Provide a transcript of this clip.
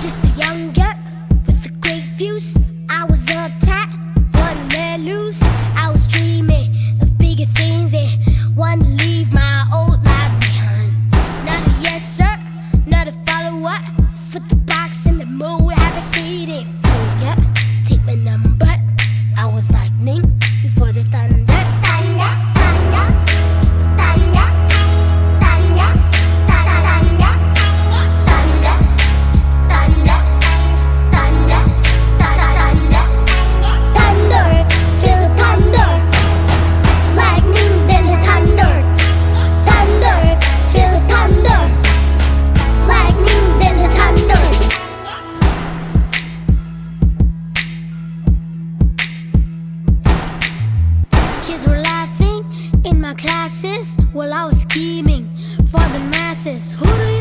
just a young guy with great views. glasses? Well, I was scheming for the masses. Who do you